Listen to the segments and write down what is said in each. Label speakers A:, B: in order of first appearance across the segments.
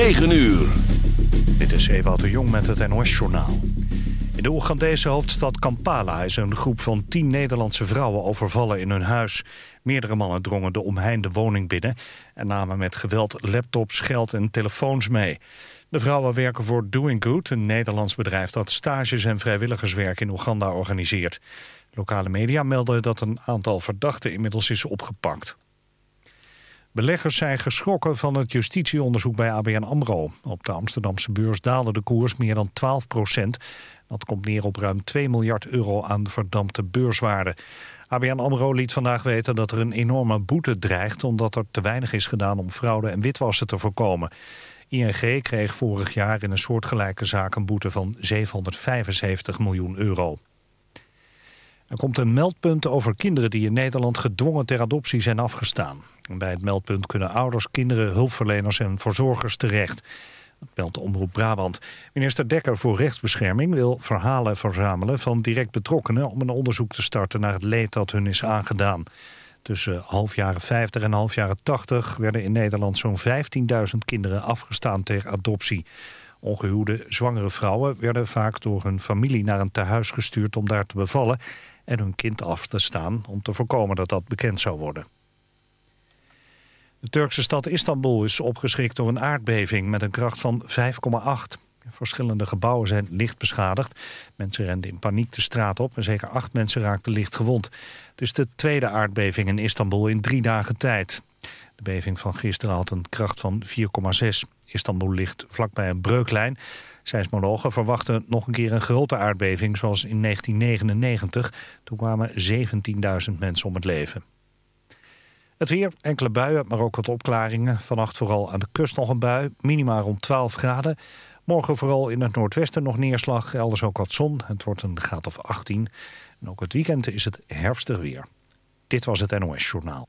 A: 9 uur.
B: Dit is Ewout de Jong met het NOS-journaal. In de Oegandese hoofdstad Kampala is een groep van tien Nederlandse vrouwen overvallen in hun huis. Meerdere mannen drongen de omheinde woning binnen... en namen met geweld laptops, geld en telefoons mee. De vrouwen werken voor Doing Good, een Nederlands bedrijf... dat stages en vrijwilligerswerk in Oeganda organiseert. Lokale media melden dat een aantal verdachten inmiddels is opgepakt. Beleggers zijn geschrokken van het justitieonderzoek bij ABN AMRO. Op de Amsterdamse beurs daalde de koers meer dan 12 procent. Dat komt neer op ruim 2 miljard euro aan verdampte beurswaarde. ABN AMRO liet vandaag weten dat er een enorme boete dreigt... omdat er te weinig is gedaan om fraude en witwassen te voorkomen. ING kreeg vorig jaar in een soortgelijke zaak een boete van 775 miljoen euro. Er komt een meldpunt over kinderen die in Nederland gedwongen ter adoptie zijn afgestaan. Bij het meldpunt kunnen ouders, kinderen, hulpverleners en verzorgers terecht. Dat meldt Omroep Brabant. Minister Dekker voor Rechtsbescherming wil verhalen verzamelen van direct betrokkenen... om een onderzoek te starten naar het leed dat hun is aangedaan. Tussen half jaren 50 en half jaren 80 werden in Nederland zo'n 15.000 kinderen afgestaan ter adoptie. Ongehuwde zwangere vrouwen werden vaak door hun familie naar een tehuis gestuurd om daar te bevallen en hun kind af te staan om te voorkomen dat dat bekend zou worden. De Turkse stad Istanbul is opgeschrikt door een aardbeving met een kracht van 5,8. Verschillende gebouwen zijn licht beschadigd. Mensen renden in paniek de straat op en zeker acht mensen raakten licht gewond. Het is de tweede aardbeving in Istanbul in drie dagen tijd. De beving van gisteren had een kracht van 4,6. Istanbul ligt vlakbij een breuklijn. Seismologen verwachten nog een keer een grote aardbeving zoals in 1999. Toen kwamen 17.000 mensen om het leven. Het weer, enkele buien, maar ook wat opklaringen. Vannacht vooral aan de kust nog een bui, minima rond 12 graden. Morgen vooral in het noordwesten nog neerslag, elders ook wat zon. Het wordt een graad of 18. En ook het weekend is het herfstig weer. Dit was het NOS Journaal.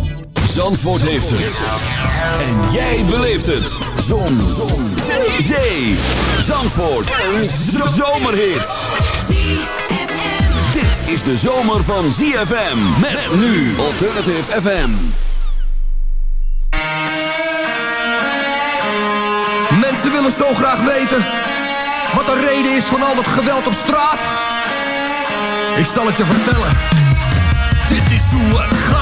A: Zandvoort heeft het. En jij beleeft het. Zon. Zon. Zee. Zandvoort. Een zomerhit. Dit is de zomer van ZFM. Met nu Alternative FM.
C: Mensen willen zo graag weten wat de reden is van al dat geweld op straat. Ik zal het je vertellen. Dit is hoe het gaat.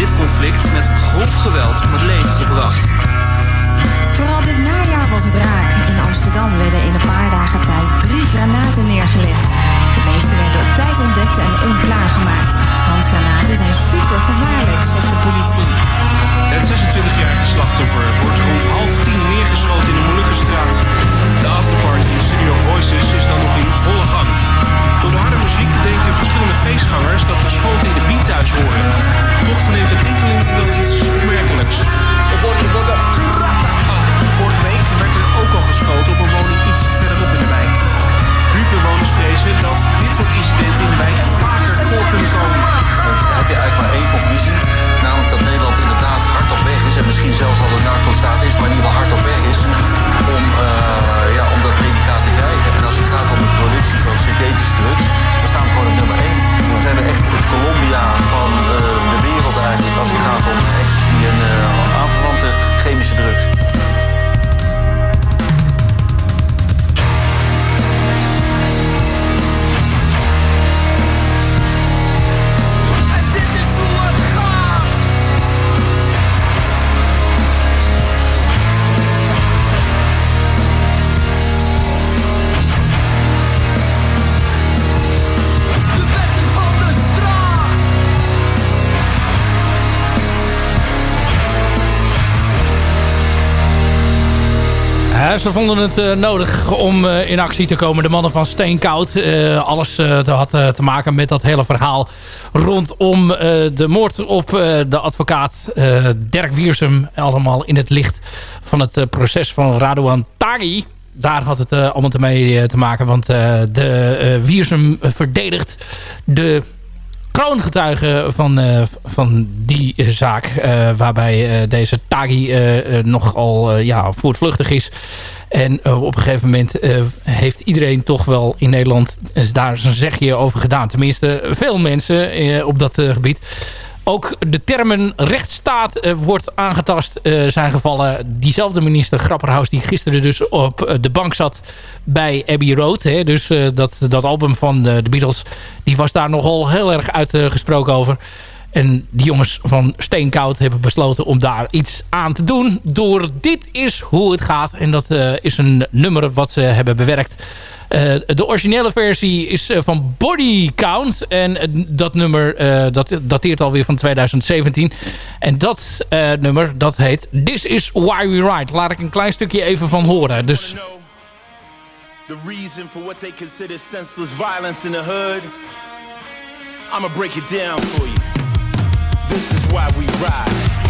C: Dit
D: conflict met grof geweld om het leven gebracht.
E: Vooral dit najaar was het raak. In Amsterdam werden in een paar dagen tijd drie granaten neergelegd. De meeste werden op tijd ontdekt en onklaargemaakt. Handgranaten zijn super gevaarlijk, zegt de politie.
F: Het 26-jarige slachtoffer wordt rond half tien neergeschoten in de Molukkenstraat. De afterparty in Studio Voices is dan nog in volle gang. Door de harde muziek denken verschillende feestgangers dat de schoten in de beat thuis horen.
G: Wereld
H: ze vonden het uh, nodig om uh, in actie te komen. De mannen van Steenkoud. Uh, alles had te maken met dat hele verhaal rondom de moord op de advocaat Dirk Wiersum. Allemaal in het licht van het proces van Radouan Taghi. Daar had het allemaal mee te maken. Want de Wiersum verdedigt de kroongetuige van, uh, van die uh, zaak. Uh, waarbij deze Tagi nogal ja, voortvluchtig is. En op een gegeven moment heeft iedereen toch wel in Nederland daar zijn zegje over gedaan. Tenminste, veel mensen op dat gebied. Ook de termen rechtsstaat uh, wordt aangetast uh, zijn gevallen. Diezelfde minister Grapperhaus die gisteren dus op uh, de bank zat bij Abbey Road. Hè, dus dat, dat album van de, Beatles, die was daar nogal heel erg uitgesproken over. En die jongens van Steenkoud hebben besloten om daar iets aan te doen. Door dit is hoe het gaat. En dat is een nummer wat ze hebben bewerkt. Uh, de originele versie is uh, van Body Count. En dat nummer dat dateert alweer van 2017. En dat nummer dat heet This Is Why We Ride. Laat ik een klein stukje even van horen. Dus...
I: The reason for what they consider senseless violence in the hood. I'ma break it down for you. This is why we ride.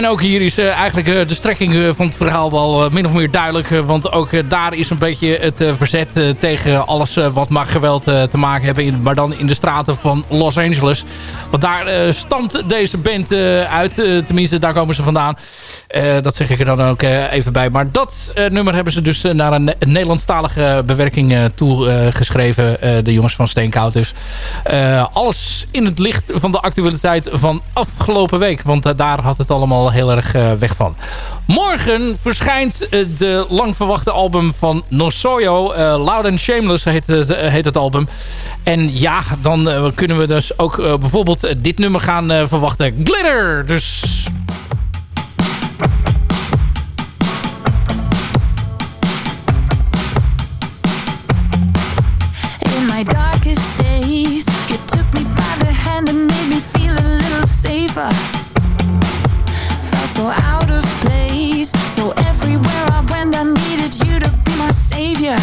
H: En ook hier is uh, eigenlijk uh, de strekking uh, van het verhaal wel min of meer duidelijk. want ook daar is een beetje het verzet tegen alles wat mag geweld te maken hebben. Maar dan in de straten van Los Angeles. Want daar stamt deze band uit. tenminste, daar komen ze vandaan. dat zeg ik er dan ook even bij. Maar dat nummer hebben ze dus naar een, Nederlandstalige bewerking toegeschreven. de jongens van Steenkoud dus. alles in het licht van de actualiteit van afgelopen week. Want daar had het allemaal heel erg uh, weg van. Morgen verschijnt uh, de lang verwachte album van Nosoyo. Uh, Loud and Shameless heet het, album. En ja, dan kunnen we dus ook bijvoorbeeld dit nummer gaan verwachten. Glitter! Dus...
J: Safer so out of place. So everywhere I went I needed you to be my savior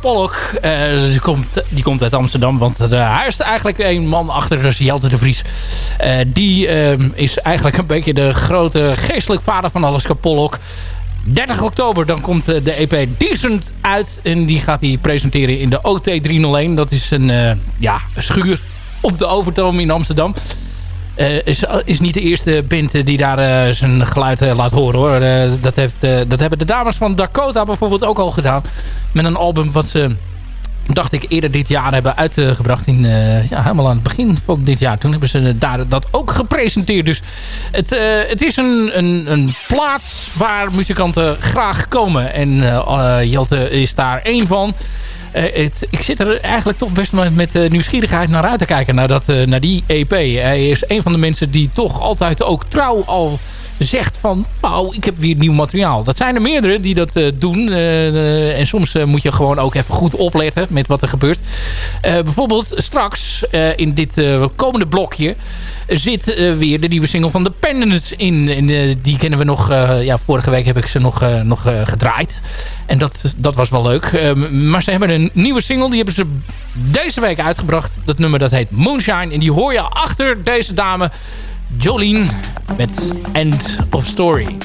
H: Pollock, die, komt, die komt uit Amsterdam. Want hij is eigenlijk een man achter dus Jelte de Vries. Uh, die is eigenlijk een beetje de grote geestelijk vader van Alaska Pollock. 30 oktober dan komt de EP Decent uit. En die gaat hij presenteren in de OT 301. Dat is een ja, schuur op de Overtoom in Amsterdam. Uh, is, is niet de eerste band die daar zijn geluid laat horen hoor. dat, heeft, dat hebben de dames van Dakota bijvoorbeeld ook al gedaan. Met een album wat ze, dacht ik, eerder dit jaar hebben uitgebracht. In, ja, helemaal aan het begin van dit jaar. Toen hebben ze daar dat ook gepresenteerd. Dus het, het is een, een, een plaats waar muzikanten graag komen. En Jelte is daar één van. Uh, het, ik zit er eigenlijk toch best met, met uh, nieuwsgierigheid naar uit te kijken. Naar, dat, uh, naar die EP. Hij is een van de mensen die toch altijd ook trouw al zegt van... nou, ik heb weer nieuw materiaal. Dat zijn er meerdere die dat doen. en soms moet je gewoon ook even goed opletten met wat er gebeurt. bijvoorbeeld straks in dit komende blokje... zit weer de nieuwe single van The Pendants in. Die kennen we nog... ja, vorige week heb ik ze nog, nog gedraaid. En dat, dat was wel leuk. Maar ze hebben een nieuwe single. Die hebben ze deze week uitgebracht. Dat nummer dat heet Moonshine. En die hoor je achter deze dame Jolene met End of Story.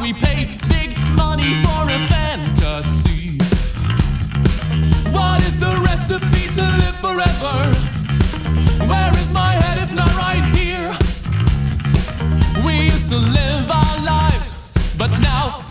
K: Big money for a fantasy. What is the recipe to live forever? Where is my head if not right here? We used to live our lives, but now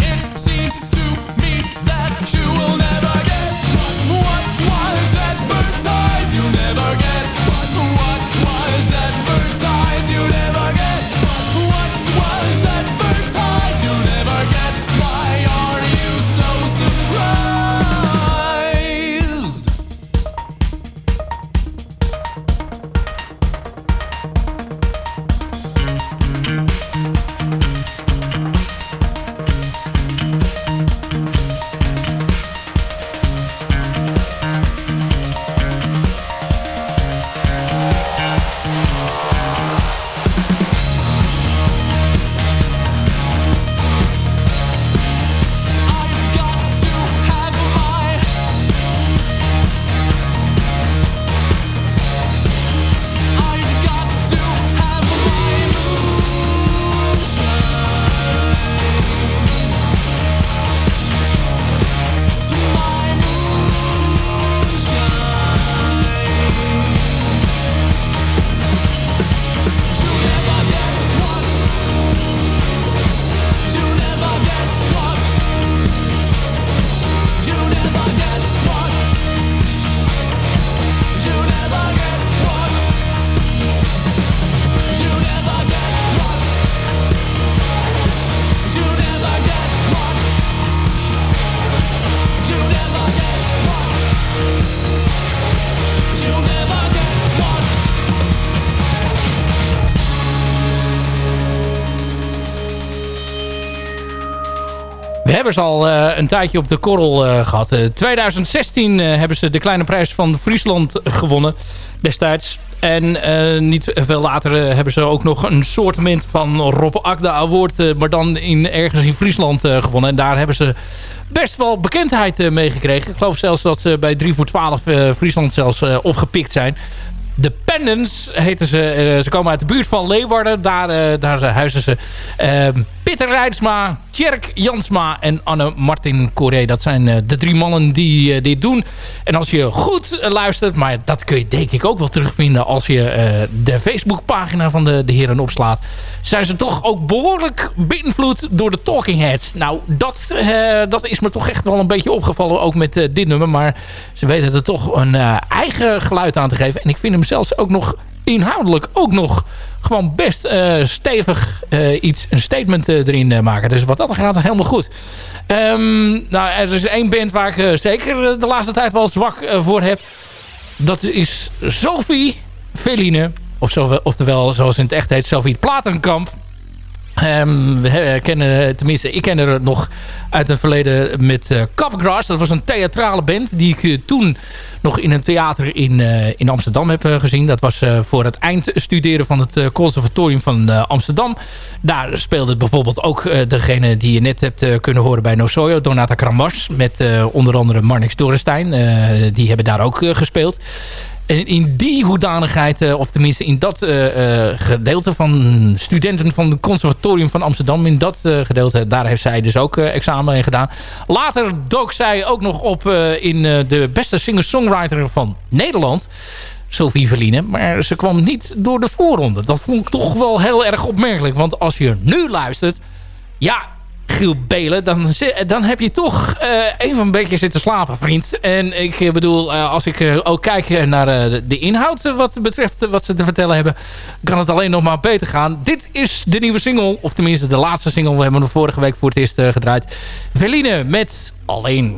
H: We hebben ze al eh, een tijdje op de korrel eh, gehad. Eh, 2016 eh, hebben ze de kleine prijs van Friesland gewonnen destijds. En niet veel later hebben ze ook nog een soortement van Rob Akda Award... maar dan in, ergens in Friesland gewonnen. En daar hebben ze best wel bekendheid mee gekregen. Ik geloof zelfs dat ze bij 3 voor 12 eh, Friesland zelfs opgepikt zijn. De Pendants heten ze. Ze komen uit de buurt van Leeuwarden. Daar, daar huizen ze. Pieter Rijdsma, Tjerk Jansma en Anne Martin Coré. Dat zijn eh, de drie mannen die eh, dit doen. En als je goed eh, luistert, maar dat kun je denk ik ook wel terugvinden... als je de Facebookpagina van de, de heren opslaat... zijn ze toch ook behoorlijk beïnvloed door de Talking Heads. Nou, dat, dat is me toch echt wel een beetje opgevallen, ook met dit nummer. Maar ze weten er toch een eigen geluid aan te geven. En ik vind hem zelfs ook nog inhoudelijk ook nog gewoon best eh, stevig eh, iets, een statement eh, erin maken. Dus wat dat gaat, helemaal goed. Ehm, nou, er is één band waar ik zeker de laatste tijd wel zwak voor heb. Dat is Sophie Veline. Of zo, oftewel, zoals in het echt heet, Sophie Platenkamp. Ehm, we he- kennen, tenminste, ik ken er nog uit het verleden met uh. Dat was een theatrale band die ik eh, toen nog in een theater in, eh, in Amsterdam heb eh, gezien. Dat was eh, voor het eindstuderen van het eh, conservatorium van eh, Amsterdam. Daar speelde bijvoorbeeld ook eh, degene die je net hebt eh, kunnen horen bij Nosoyo, Donata Kramas. Met eh, onder andere Marnix Dorenstein. Eh, die hebben daar ook eh, gespeeld. En in die hoedanigheid, eh, of tenminste in dat eh, eh, gedeelte van studenten van het conservatorium van Amsterdam, in dat gedeelte, daar heeft zij dus ook examen in gedaan. Later dook zij ook nog op in de beste singer-songwriter van Nederland. Sophie Verline. Maar ze kwam niet door de voorronde. Dat vond ik toch wel heel erg opmerkelijk. Want als je nu luistert... Ja, Giel Belen, dan, dan heb je toch eh, even een beetje zitten slapen, vriend. En ik eh, bedoel, eh, als ik ook kijk naar de- de inhoud wat betreft wat ze te vertellen hebben, kan het alleen nog maar beter gaan. Dit is de nieuwe single, of tenminste de laatste single. We hebben hem vorige week voor het eerst gedraaid. Verline met Alleen.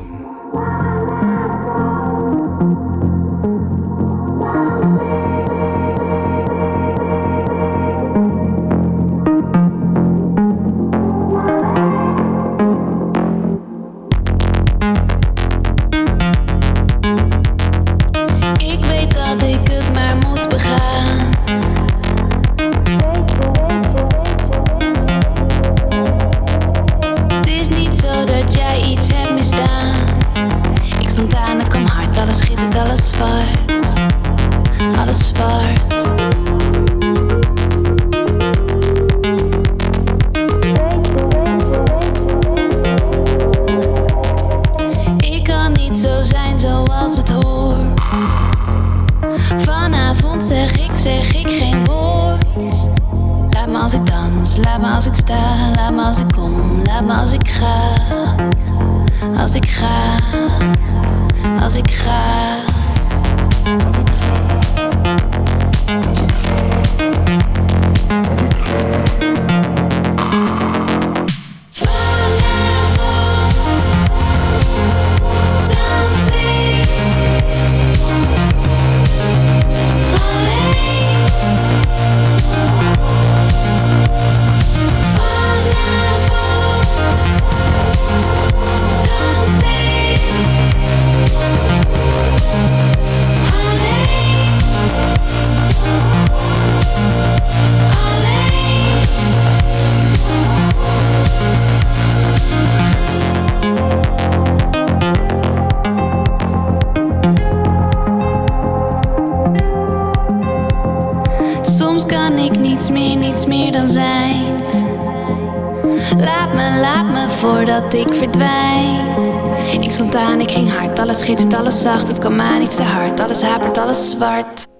J: kan maar, niet te hard. Alles hapert, alles zwart.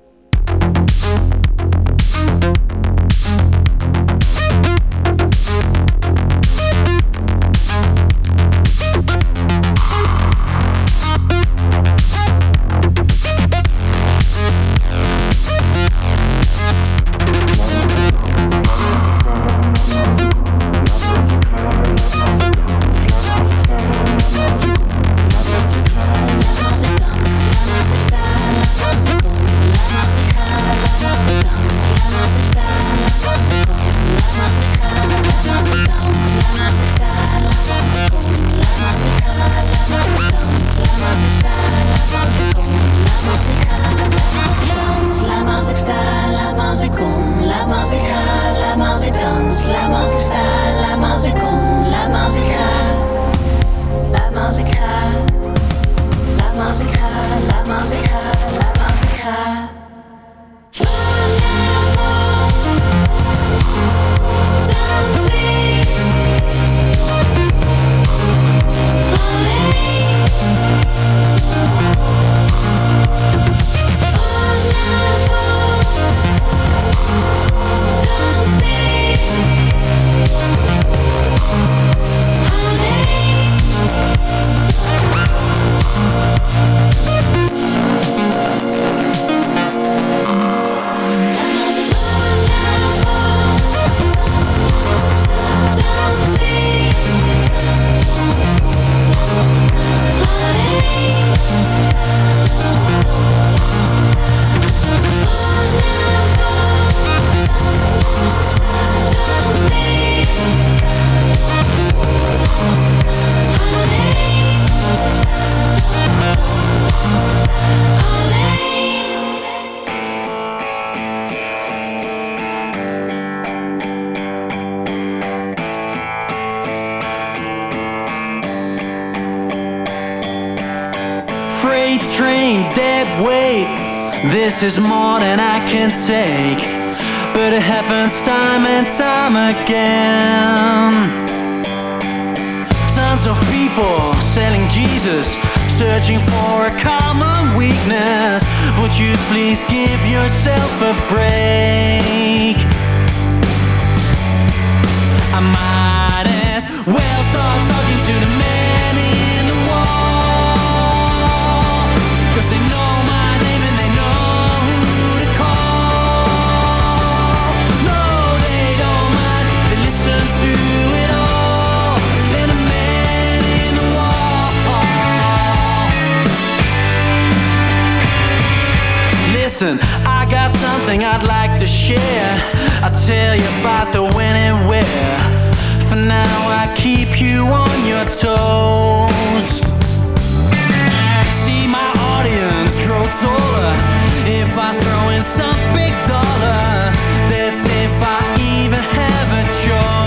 L: is my. Listen, I got something I'd like to share. I'll tell you about the when and where. For now, I keep you on your toes. See, my audience grow taller if I throw in some big dollar. That's if I even have a choice.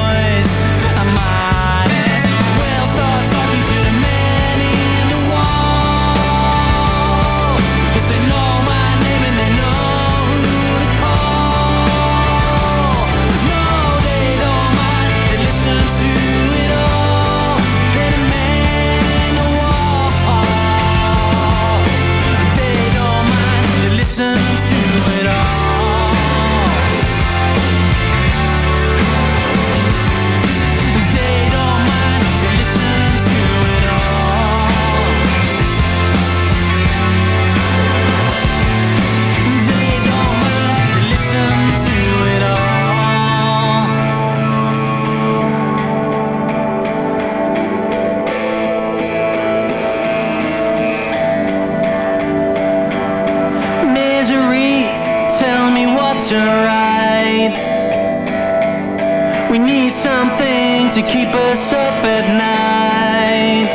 L: To keep us up at night.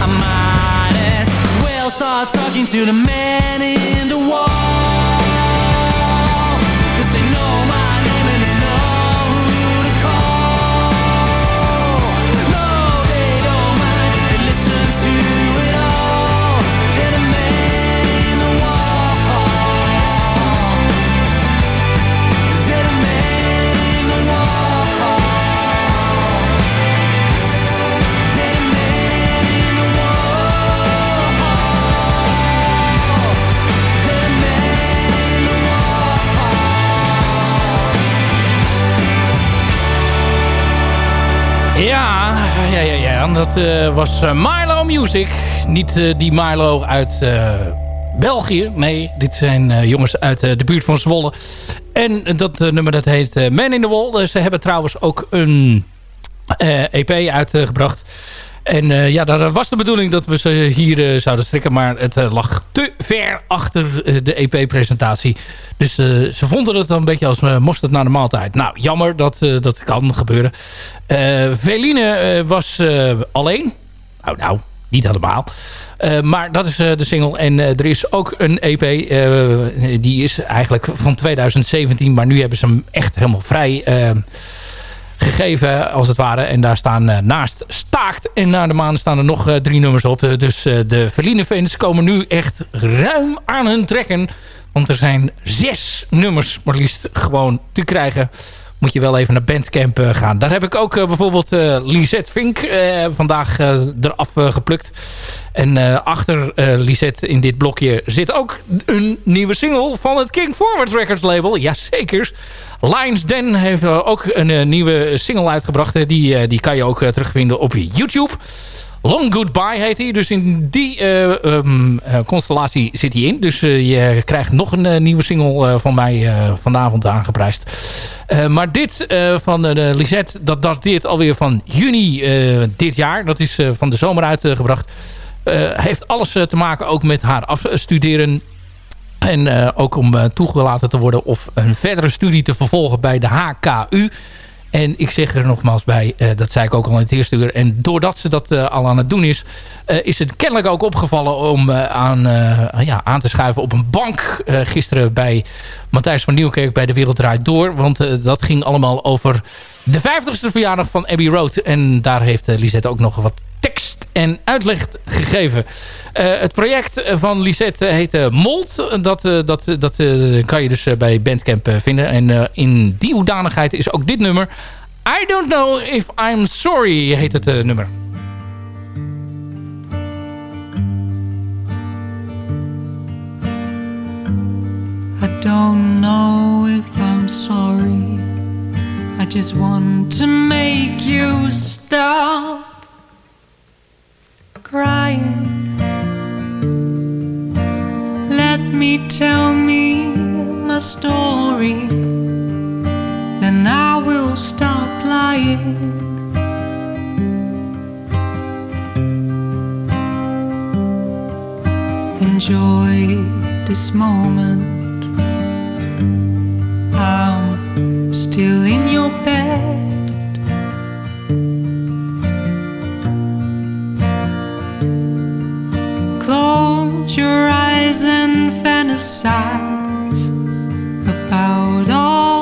L: I might as well start talking to the man
H: Dat eh, was eh, Milo Music. Niet eh, die Milo uit België. Nee, dit zijn jongens uit de buurt van Zwolle. En dat nummer dat heet Man in the Wall. ze hebben trouwens ook een EP uitgebracht. En eh, ja, daar was de bedoeling dat we ze hier eh, zouden strikken. Maar het eh, lag te ver achter de EP-presentatie. Dus ze vonden het dan een beetje als mosterd naar de maaltijd. Nou, jammer, dat, dat kan gebeuren. Veline was alleen. Nou, nou, niet helemaal. Maar dat is de single. En er is ook een EP. die is eigenlijk van 2017. Maar nu hebben ze hem echt helemaal vrij gegeven, als het ware. En daar staan eh, naast Staakt en Naar de Maan staan er nog eh, drie nummers op. Eh, dus de Verline fans komen nu echt ruim aan hun trekken. Want er zijn zes nummers maar liefst gewoon te krijgen. Moet je wel even naar Bandcamp gaan. Daar heb ik ook bijvoorbeeld eh, Lisette Vink vandaag eraf geplukt. En achter Lisette in dit blokje zit ook een nieuwe single van het King Forward Records label. Jazeker. Lions Den heeft eh, ook een eh, nieuwe single uitgebracht. Eh, die, die kan je ook terugvinden op YouTube. Long Goodbye heet hij. Dus in die eh, ehm, eh, constellatie zit hij in. Dus je krijgt nog een nieuwe single van mij vanavond aangeprijsd. Maar dit van Lisette, dat dateert alweer van juni dit jaar. Dat is van de zomer uitgebracht. Heeft alles te maken ook met haar afstuderen. En eh, ook om eh, toegelaten te worden of een verdere studie te vervolgen bij de HKU. En ik zeg er nogmaals bij, eh, dat zei ik ook al in het eerste uur. En doordat ze dat al aan het doen is... is het kennelijk ook opgevallen om aan, ja, aan te schuiven op een bank. gisteren bij Matthijs van Nieuwkerk bij De Wereld Draait Door. Want dat ging allemaal over de 50ste verjaardag van Abbey Road. En daar heeft Lisette ook nog wat tekst en uitleg gegeven. Eh, het project van Lisette heet eh, Mold. Dat, eh, dat, dat kan je dus bij Bandcamp vinden. En in die hoedanigheid is ook dit nummer... I don't know if I'm sorry heet het nummer.
M: I don't know if I'm sorry. I just want to make you stop crying. Let me tell me my story, then I will stop lying. Enjoy this moment. I'm still in your bed. Your eyes and fantasize about all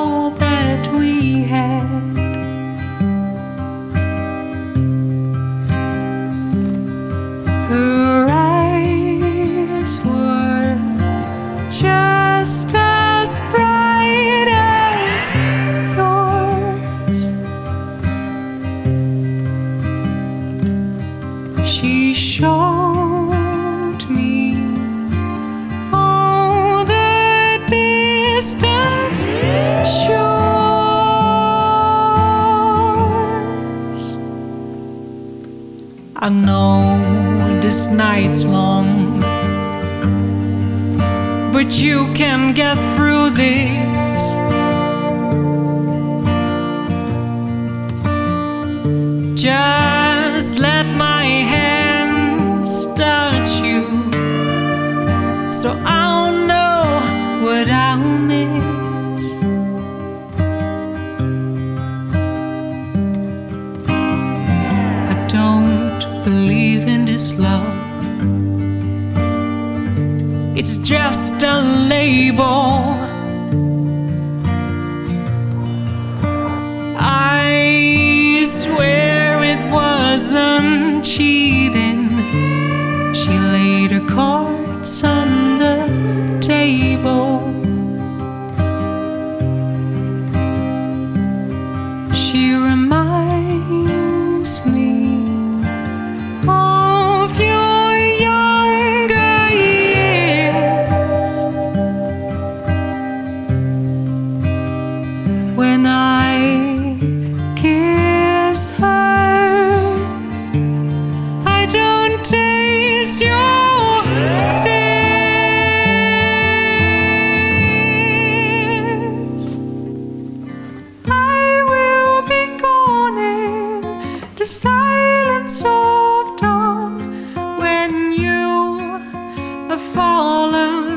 M: fallen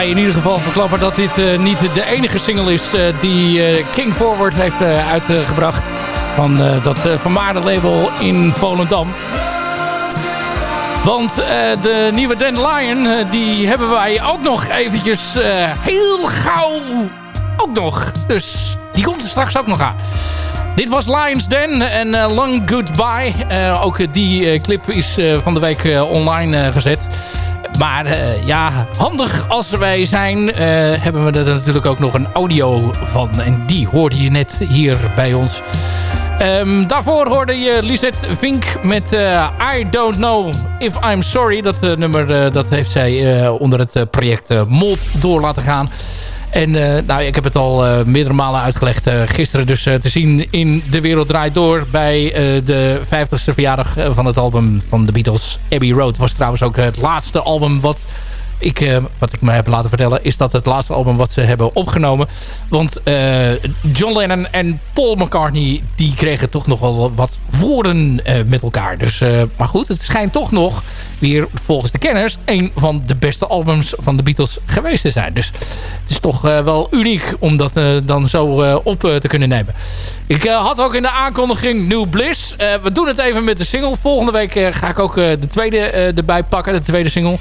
H: ga in ieder geval verklappen dat dit uh, niet de enige single is uh, die uh, King Forward heeft uitgebracht. Van dat vermaarde label in Volendam. Want de nieuwe Dandelion, die hebben wij ook nog eventjes heel gauw ook nog. Dus die komt er straks ook nog aan. Dit was Lions Den en Long Goodbye. ook die clip is van de week online gezet. Maar uh, ja, handig als wij zijn, uh, hebben we er natuurlijk ook nog een audio van. En die hoorde je net hier bij ons. Um, daarvoor hoorde je Lisette Vink met uh, I Don't Know If I'm Sorry. Dat nummer dat heeft zij onder het project Mold door laten gaan. En uh, nou, ik heb het al uh, meerdere malen uitgelegd. Uh, gisteren dus te zien in De Wereld Draait Door... bij de 50ste verjaardag van het album van de Beatles. Abbey Road was trouwens ook het laatste album wat ik, uh, wat ik me heb laten vertellen... is dat het laatste album wat ze hebben opgenomen. Want uh, John Lennon en Paul McCartney... die kregen toch nog wel wat woorden uh, met elkaar. Dus, maar goed, het schijnt toch nog weer volgens de kenners... een van de beste albums van de Beatles geweest te zijn. Dus het is toch wel uniek om dat dan zo op te kunnen nemen. Ik had ook in de aankondiging New Bliss. we doen het even met de single. Volgende week ga ik ook de tweede erbij pakken. De tweede single.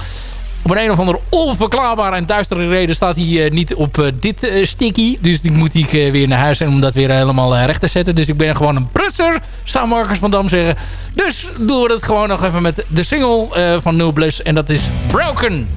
H: Op een, een of andere onverklaarbare en duistere reden staat hij uh, niet op uh, dit uh, sticky. Dus die moet ik weer naar huis en om dat weer helemaal recht te zetten. Dus ik ben gewoon een prutser, zou Marcus van Dam zeggen. Dus doen we het gewoon nog even met de single van No. En dat is Broken.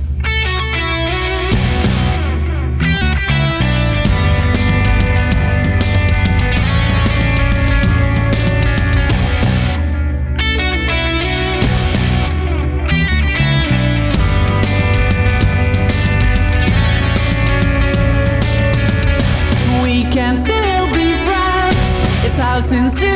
H: since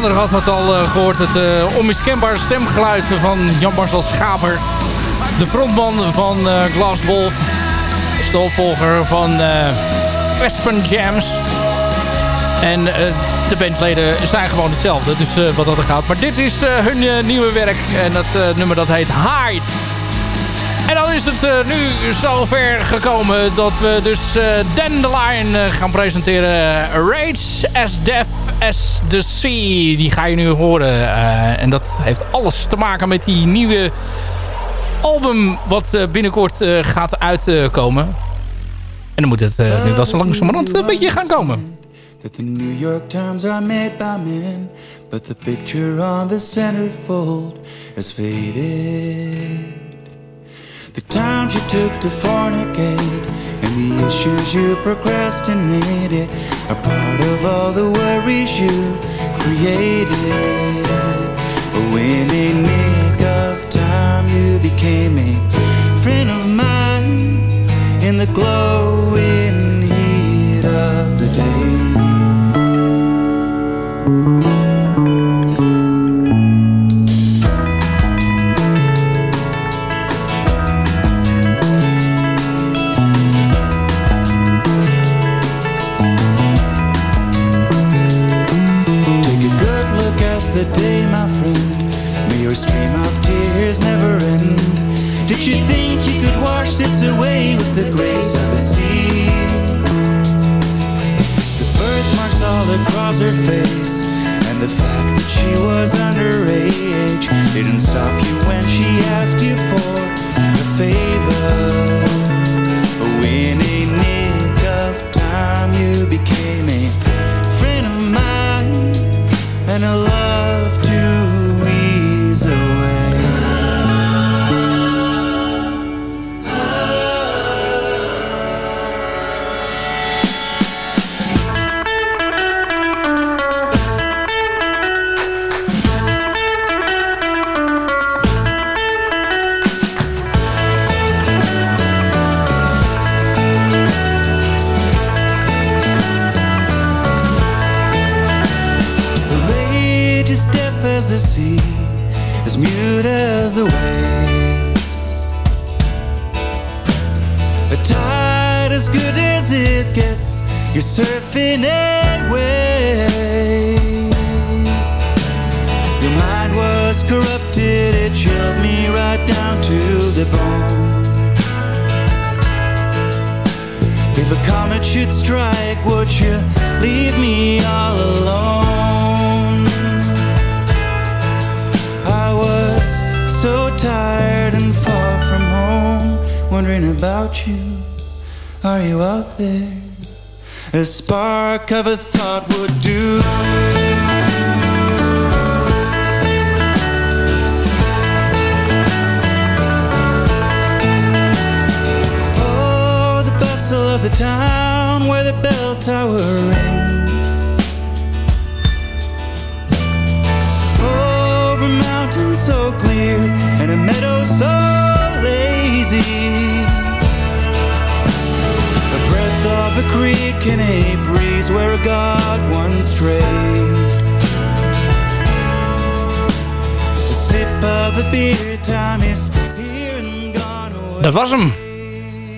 H: verstaander had het al uh, gehoord. Het uh, onmiskenbare stemgeluid van Jan-Marcel Schaber. De frontman van uh, Glass Wolf. De opvolger van Aspen Jams. En de bandleden zijn gewoon hetzelfde. Dus wat dat er gaat. Maar dit is hun nieuwe werk. En dat nummer dat heet Hide. En dan is het nu zover gekomen dat we dus uh, Dandelion gaan presenteren. Rage as Death as the Sea. Die ga je nu horen. en dat heeft alles te maken met die nieuwe album wat binnenkort gaat uitkomen. en dan moet het nu wel zo langzamerhand een beetje gaan komen. That the New York Times are made by men But the picture on the centerfold has faded The times you took to fornicate and the issues you procrastinated are part of all the worries you created. But when a nick of time you became a friend of mine in the glowing Did you think you could wash this away with the grace of the sea? The birthmarks all across her face And the fact that she was underage Didn't stop you when she asked you for a favor When a nick of time you became a friend of mine And a love to it chilled me right down to the bone. If a comet should strike, would you leave me all alone? I was so tired and far from home, wondering about you. Are you out there? a spark of a thought would do. The town where the bell tower rings. Over mountains so clear and a meadow so lazy The breath of a creek in a breeze where a god once strayed. A sip of a beer, time is here and gone away. Dat was hem.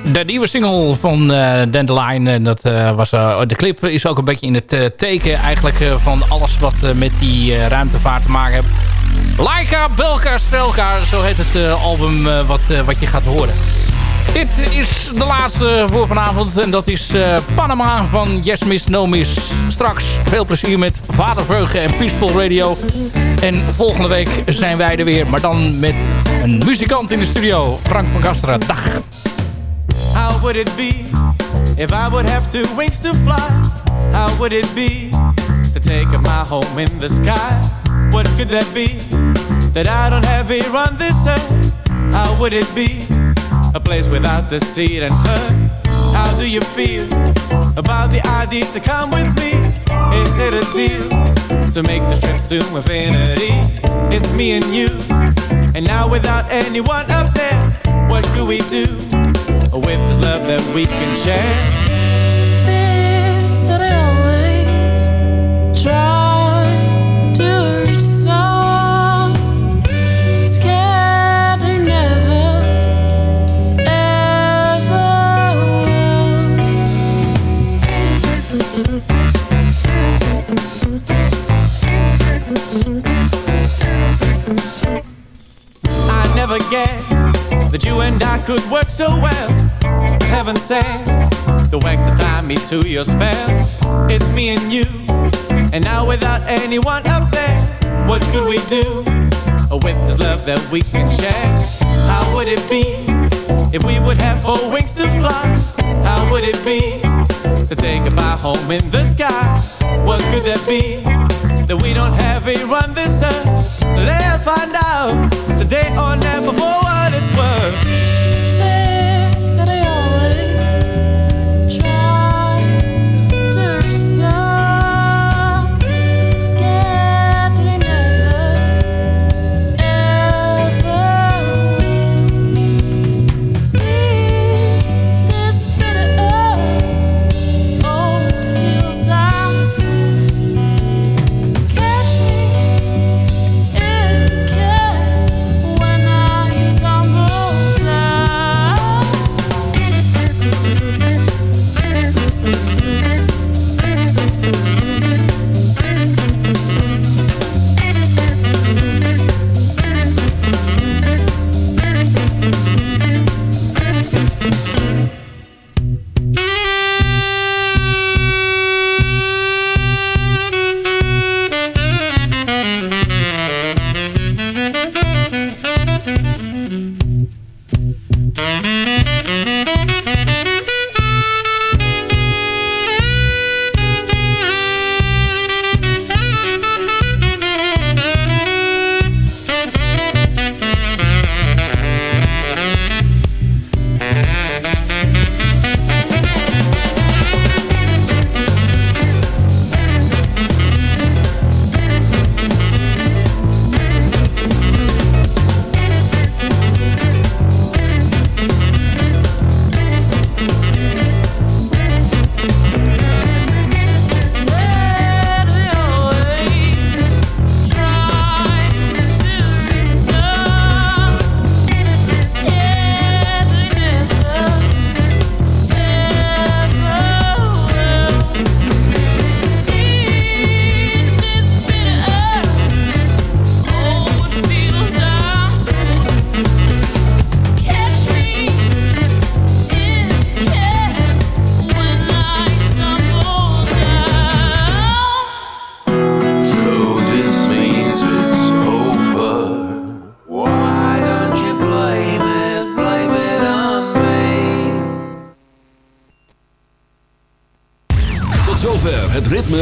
H: De nieuwe single van uh, Dandelion. Dat, uh, was, uh, de clip is ook een beetje in het teken eigenlijk van alles wat met die ruimtevaart te maken heeft. Laika, Belka, Strelka, zo heet het album wat, wat je gaat horen. Dit is de laatste voor vanavond. En dat is Panama van Yes Miss No Miss. Straks veel plezier met Vadervreugde en Peaceful Radio. En volgende week zijn wij er weer. Maar dan met een muzikant in de studio. Frank van Gastra. Dag. How would it be if I would have two wings to fly? How would it be to take up my home in the sky? What could that be that I don't have here on this earth? How would it be a place without deceit and hurt. How do you feel about the idea to come with me? Is it a deal to make the trip to infinity? It's me and you, and now without anyone up there, what could we do with this love that we can share.
N: Fear always to reach. Scared
M: never, ever will. I never guessed that you and I could work so well Heaven sent the wax to tie me to your spell. It's me and you, and now without anyone up there, what could we do with this love that we can share? How would it be if we would have four wings to fly? How would it be to take a bye home in the sky? What could that be that we don't have a run this earth? Let's find out today or never for what it's worth.